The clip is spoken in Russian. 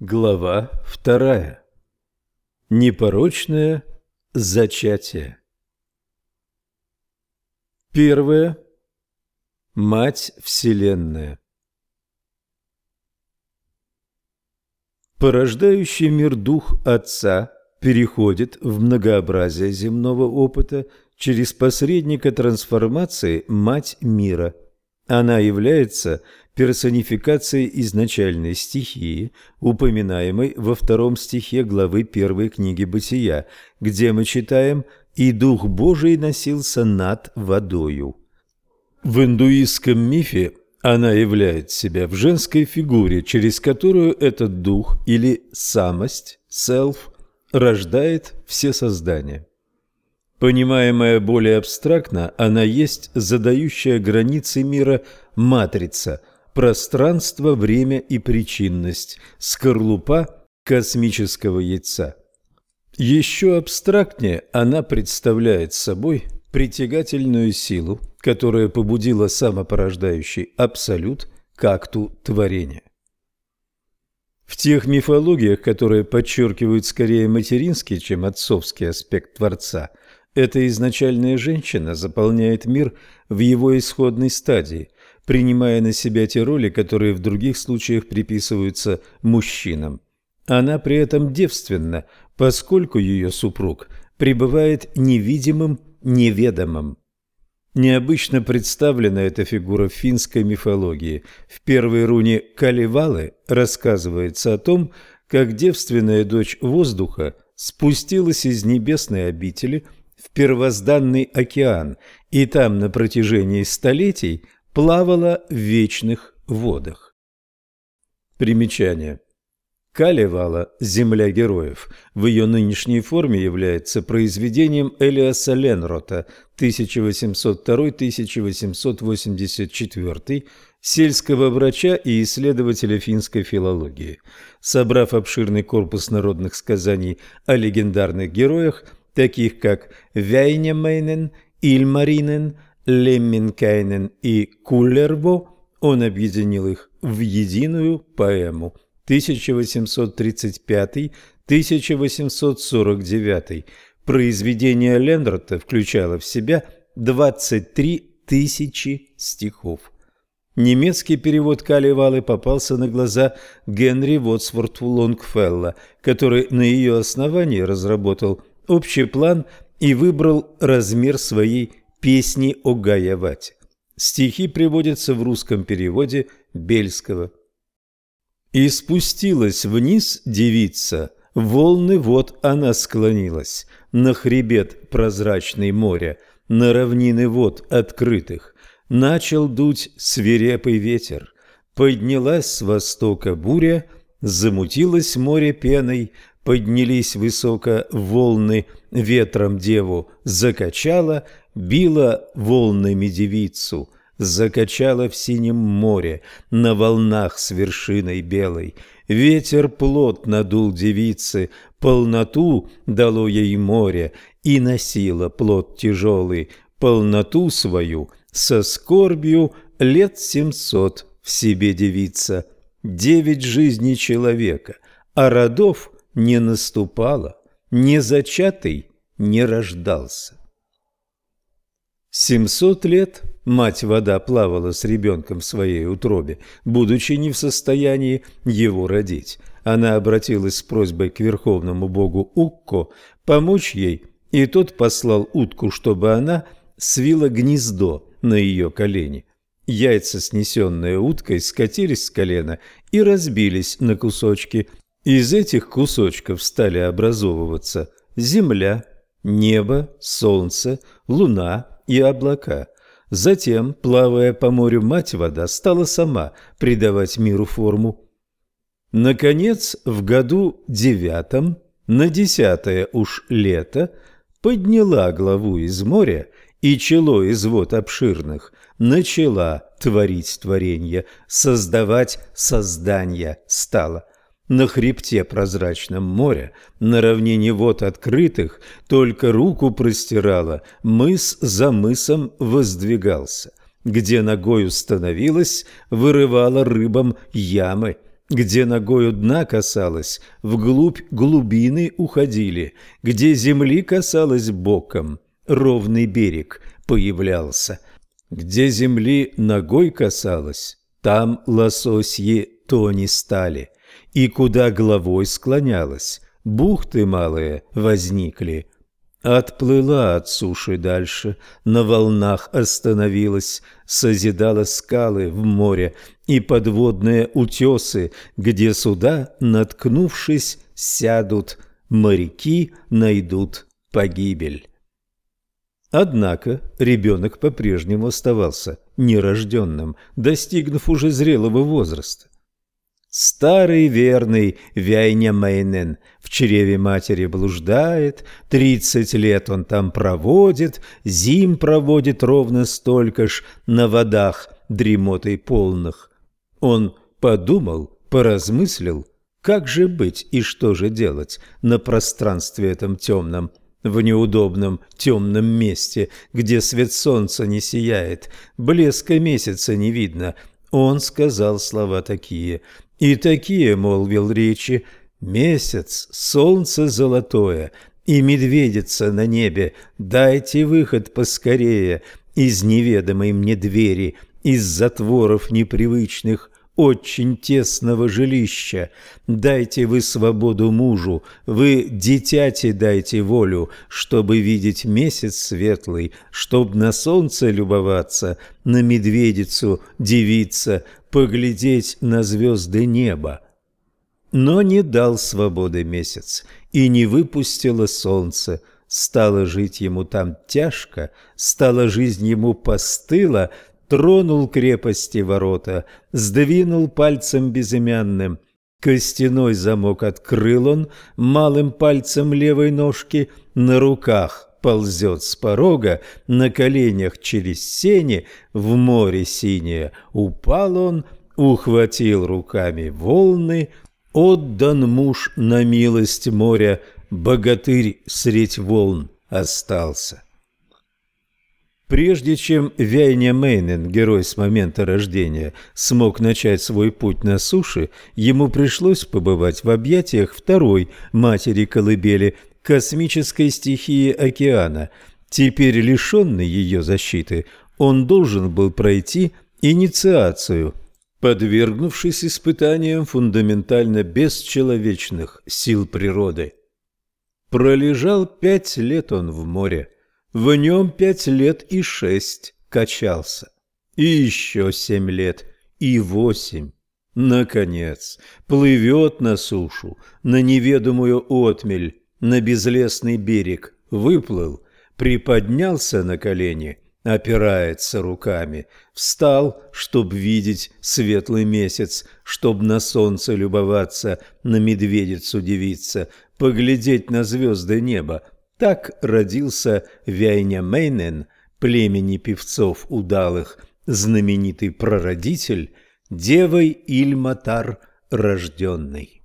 Глава вторая. Непорочное зачатие. Первое. Мать Вселенная. Порождающий мир дух Отца переходит в многообразие земного опыта через посредника трансформации Мать Мира. Она является персонификацией изначальной стихии, упоминаемой во втором стихе главы первой книги Бытия, где мы читаем «И Дух Божий носился над водою». В индуистском мифе она являет себя в женской фигуре, через которую этот дух или самость, self, рождает все создания. Понимаемая более абстрактно, она есть задающая границы мира матрица – пространство, время и причинность, скорлупа космического яйца. Еще абстрактнее она представляет собой притягательную силу, которая побудила самопорождающий абсолют к акту творения. В тех мифологиях, которые подчеркивают скорее материнский, чем отцовский аспект Творца, эта изначальная женщина заполняет мир в его исходной стадии, принимая на себя те роли, которые в других случаях приписываются мужчинам. Она при этом девственна, поскольку ее супруг пребывает невидимым, неведомым. Необычно представлена эта фигура в финской мифологии. В первой руне Каливалы рассказывается о том, как девственная дочь воздуха спустилась из небесной обители в первозданный океан, и там на протяжении столетий – плавала в вечных водах. Примечание. Калевала «Земля героев» в ее нынешней форме является произведением Элиаса Ленрота 1802-1884, сельского врача и исследователя финской филологии. Собрав обширный корпус народных сказаний о легендарных героях, таких как Вяйнемейнен, Ильмаринен, Лемминкайнен и Куллербо, он объединил их в единую поэму 1835-1849. Произведение Лендрата включало в себя 23 тысячи стихов. Немецкий перевод Калевалы попался на глаза Генри Вотсворту Лонгфелла, который на ее основании разработал общий план и выбрал размер своей Песни о Гаявате. Стихи приводятся в русском переводе Бельского. «И спустилась вниз девица, волны вот она склонилась, на хребет прозрачный моря, на равнины вод открытых. Начал дуть свирепый ветер, поднялась с востока буря, замутилось море пеной, поднялись высоко волны, ветром деву закачала, била волнами девицу, закачала в синем море, на волнах с вершиной белой. Ветер плот надул девицы, полноту дало ей море, и носила плод тяжелый, полноту свою, со скорбью лет семьсот в себе девица. Девять жизней человека, а родов не наступало, не зачатый не рождался. Семьсот лет мать-вода плавала с ребенком в своей утробе, будучи не в состоянии его родить. Она обратилась с просьбой к верховному богу Укко помочь ей, и тот послал утку, чтобы она свила гнездо на ее колени. Яйца, снесенные уткой, скатились с колена и разбились на кусочки. Из этих кусочков стали образовываться земля, небо, солнце, луна, и облака. Затем, плавая по морю, мать-вода стала сама придавать миру форму. Наконец, в году девятом, на десятое уж лето, подняла главу из моря и чело из вод обширных, начала творить творенье, создавать создания стала – на хребте прозрачном моря, на равнине вод открытых, только руку простирала, мыс за мысом воздвигался. Где ногою становилась, вырывала рыбам ямы. где ногою дна касалось, вглубь глубины уходили, где земли касалось боком, ровный берег появлялся. Где земли ногой касалось, там лососьи тони стали, и куда головой склонялась, бухты малые возникли. Отплыла от суши дальше, на волнах остановилась, созидала скалы в море и подводные утесы, где суда, наткнувшись, сядут, моряки найдут погибель. Однако ребенок по-прежнему оставался нерожденным, достигнув уже зрелого возраста. Старый верный Вяйня-Мейнен в чреве матери блуждает, тридцать лет он там проводит, зим проводит ровно столько ж на водах дремотой полных. Он подумал, поразмыслил, как же быть и что же делать на пространстве этом темном, в неудобном темном месте, где свет солнца не сияет, блеска месяца не видно. Он сказал слова такие – и такие, молвил речи, месяц, солнце золотое и медведица на небе, дайте выход поскорее из неведомой мне двери, из затворов непривычных, очень тесного жилища. Дайте вы свободу мужу, вы дитяти дайте волю, чтобы видеть месяц светлый, чтоб на солнце любоваться, на медведицу дивиться, поглядеть на звезды неба. Но не дал свободы месяц и не выпустило солнце. Стало жить ему там тяжко, стала жизнь ему постыла, тронул крепости ворота, сдвинул пальцем безымянным. Костяной замок открыл он малым пальцем левой ножки на руках ползет с порога, на коленях через сени, в море синее. Упал он, ухватил руками волны, отдан муж на милость моря, богатырь средь волн остался. Прежде чем Вяйня Мейнен, герой с момента рождения, смог начать свой путь на суше, ему пришлось побывать в объятиях второй матери колыбели, космической стихии океана. Теперь лишенный ее защиты, он должен был пройти инициацию, подвергнувшись испытаниям фундаментально бесчеловечных сил природы. Пролежал пять лет он в море, в нем пять лет и шесть качался, и еще семь лет, и восемь. Наконец, плывет на сушу, на неведомую отмель, на безлесный берег, выплыл, приподнялся на колени, опирается руками, встал, чтоб видеть светлый месяц, чтоб на солнце любоваться, на медведицу дивиться, поглядеть на звезды неба. Так родился Вяйня Мейнен, племени певцов удалых, знаменитый прародитель, девой Ильматар рожденный.